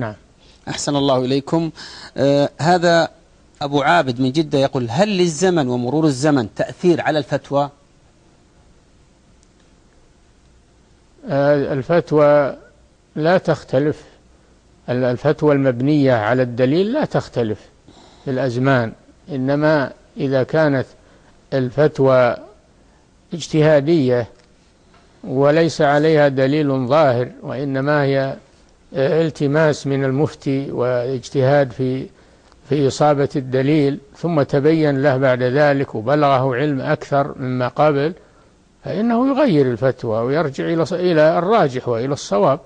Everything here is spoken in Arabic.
نعم. أحسن الله إليكم. آه هذا أبو عابد من جدة يقول هل للزمن ومرور الزمن تأثير على الفتوى؟ آه الفتوى لا تختلف. الفتوى المبنية على الدليل لا تختلف في الأزمان. إنما إذا كانت الفتوى اجتهادية وليس عليها دليل ظاهر وإنما هي التماس من المفتي واجتهاد في في إصابة الدليل ثم تبين له بعد ذلك وبلغه علم أكثر مما قبل فإنه يغير الفتوى ويرجع إلى الراجح وإلى الصواب.